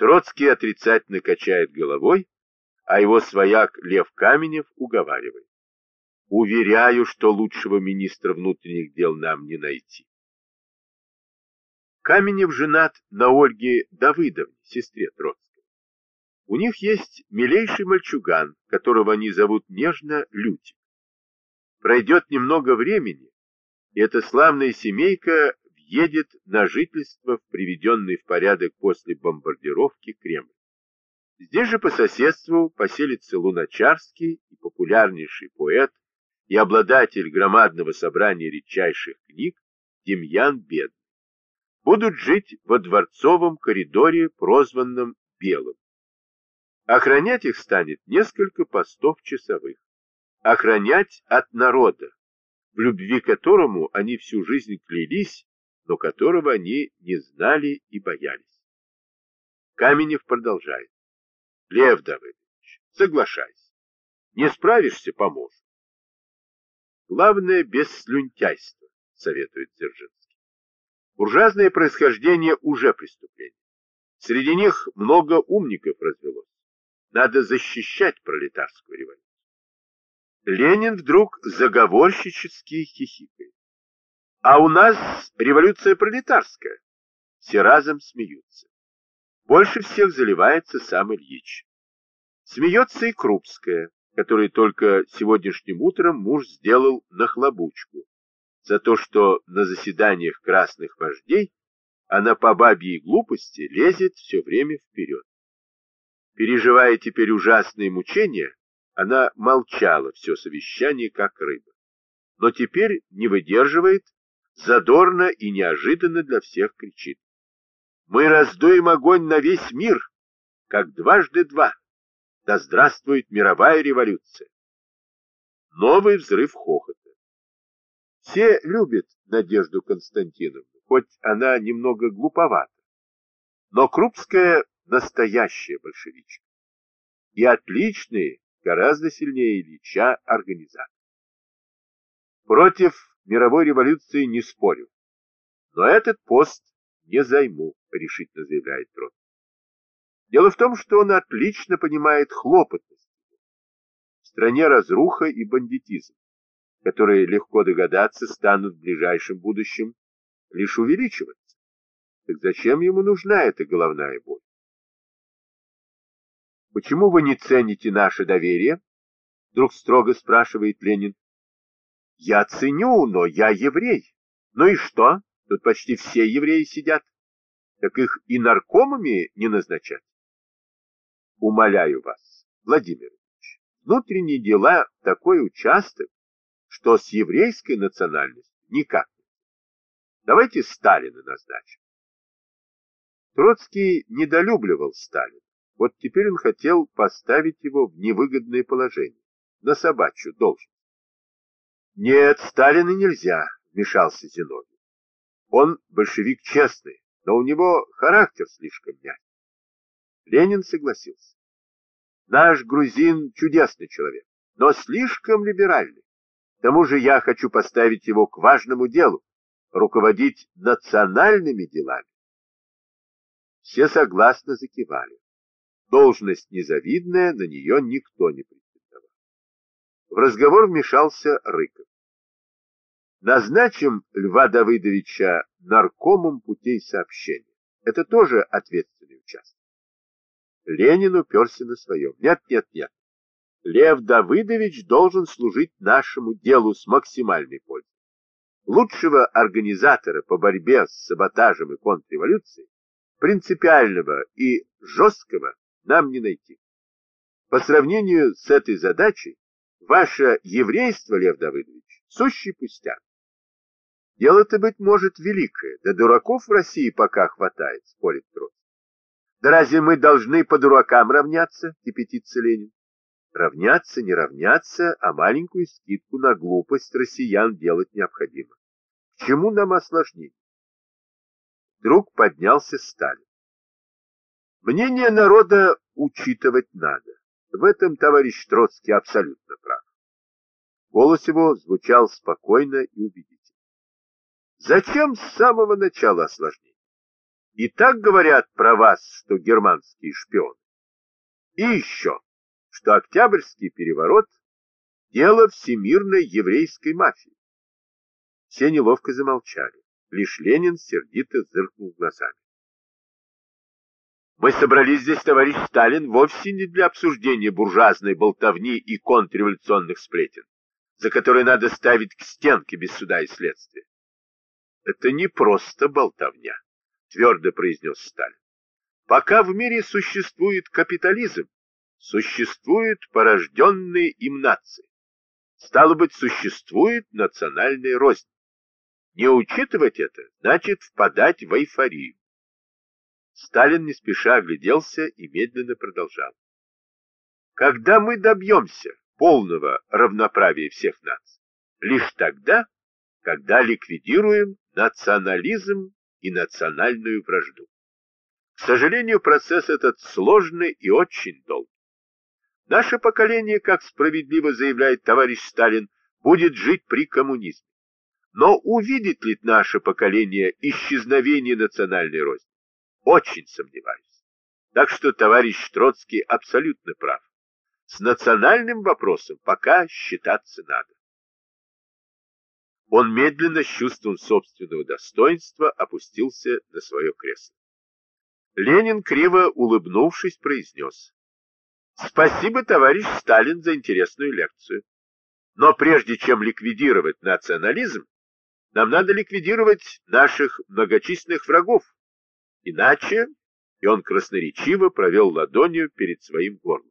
Троцкий отрицательно качает головой, а его свояк Лев Каменев уговаривает. Уверяю, что лучшего министра внутренних дел нам не найти. Каменев женат на Ольге Давыдовне, сестре Троцкого. У них есть милейший мальчуган, которого они зовут нежно Лютик. Пройдет немного времени, и эта славная семейка въедет на жительство в приведенный в порядок после бомбардировки Кремль. Здесь же по соседству поселится Луначарский и популярнейший поэт и обладатель громадного собрания редчайших книг Демьян Бедный будут жить во дворцовом коридоре, прозванном Белым. Охранять их станет несколько постов часовых. Охранять от народа, в любви к которому они всю жизнь клялись, но которого они не знали и боялись. Каменев продолжает. Лев Давыдович, соглашайся. Не справишься, поможем. Главное, без слюнтяйства, советует Дзержинский. Буржуазное происхождение уже преступление. Среди них много умников развелось. Надо защищать пролетарскую революцию. Ленин вдруг заговорщически хихикает. А у нас революция пролетарская. Все разом смеются. Больше всех заливается сам Ильич. Смеется и Крупская, которой только сегодняшним утром муж сделал нахлобучку за то, что на заседаниях красных вождей она по бабьей глупости лезет все время вперед. Переживая теперь ужасные мучения, она молчала все совещание, как рыба. Но теперь не выдерживает, задорно и неожиданно для всех кричит. Мы раздуем огонь на весь мир, как дважды два. Да здравствует мировая революция. Новый взрыв хохота. Все любят Надежду Константиновну, хоть она немного глуповата. Но Крупская настоящая большевичка. И отличные, гораздо сильнее Ильича, организатор. Против мировой революции не спорю. Но этот пост не займу, решительно заявляет Трот. Дело в том, что он отлично понимает хлопотность. В стране разруха и бандитизм которые, легко догадаться, станут в ближайшем будущем лишь увеличиваться. Так зачем ему нужна эта головная боль? Почему вы не цените наше доверие? Вдруг строго спрашивает Ленин. Я ценю, но я еврей. Ну и что? Тут почти все евреи сидят. Так их и наркомами не назначать. Умоляю вас, Владимир Ильич, внутренние дела такой участок, что с еврейской национальностью никак. Давайте Сталина назначим. Троцкий недолюбливал Сталина. Вот теперь он хотел поставить его в невыгодное положение, на собачью должность. Нет, Сталина нельзя, вмешался Зиновий. Он большевик честный, но у него характер слишком мягкий. Ленин согласился. Наш грузин чудесный человек, но слишком либеральный. К тому же я хочу поставить его к важному делу — руководить национальными делами. Все согласно закивали. Должность незавидная, на нее никто не претендовал. В разговор вмешался Рыков. Назначим Льва Давыдовича наркомом путей сообщения. Это тоже ответственный участок. Ленин уперся на своем. Нет, нет, нет. Лев Давыдович должен служить нашему делу с максимальной пользой. Лучшего организатора по борьбе с саботажем и контрреволюцией, принципиального и жесткого, нам не найти. По сравнению с этой задачей, ваше еврейство, Лев Давыдович, сущий пустяк. Дело-то, быть может, великое, да дураков в России пока хватает, спорит Троцкий. Да разве мы должны по дуракам равняться, кипятится Ленин? Равняться, не равняться, а маленькую скидку на глупость россиян делать необходимо. К чему нам осложнение? Вдруг поднялся Сталин. Мнение народа учитывать надо. В этом товарищ Троцкий абсолютно прав. Голос его звучал спокойно и убедительно. Зачем с самого начала осложнение? И так говорят про вас, что германские шпионы. И еще, что Октябрьский переворот – дело всемирной еврейской мафии. Все неловко замолчали. Лишь Ленин сердито зыркнул глазами. Мы собрались здесь, товарищ Сталин, вовсе не для обсуждения буржуазной болтовни и контрреволюционных сплетен, за которые надо ставить к стенке без суда и следствия. Это не просто болтовня, твердо произнес Сталин. Пока в мире существует капитализм, существуют порожденные им нации. Стало быть, существует национальная рознь. Не учитывать это, значит впадать в эйфорию. Сталин не спеша огляделся и медленно продолжал. Когда мы добьемся полного равноправия всех наций? Лишь тогда, когда ликвидируем национализм и национальную вражду. К сожалению, процесс этот сложный и очень долгий. Наше поколение, как справедливо заявляет товарищ Сталин, будет жить при коммунизме. Но увидит ли наше поколение исчезновение национальной розни? Очень сомневаюсь. Так что товарищ Троцкий абсолютно прав. С национальным вопросом пока считаться надо. Он медленно, с чувством собственного достоинства, опустился на свое кресло. Ленин, криво улыбнувшись, произнес. Спасибо, товарищ Сталин, за интересную лекцию. Но прежде чем ликвидировать национализм, нам надо ликвидировать наших многочисленных врагов. Иначе, и он красноречиво провел ладонью перед своим горлом.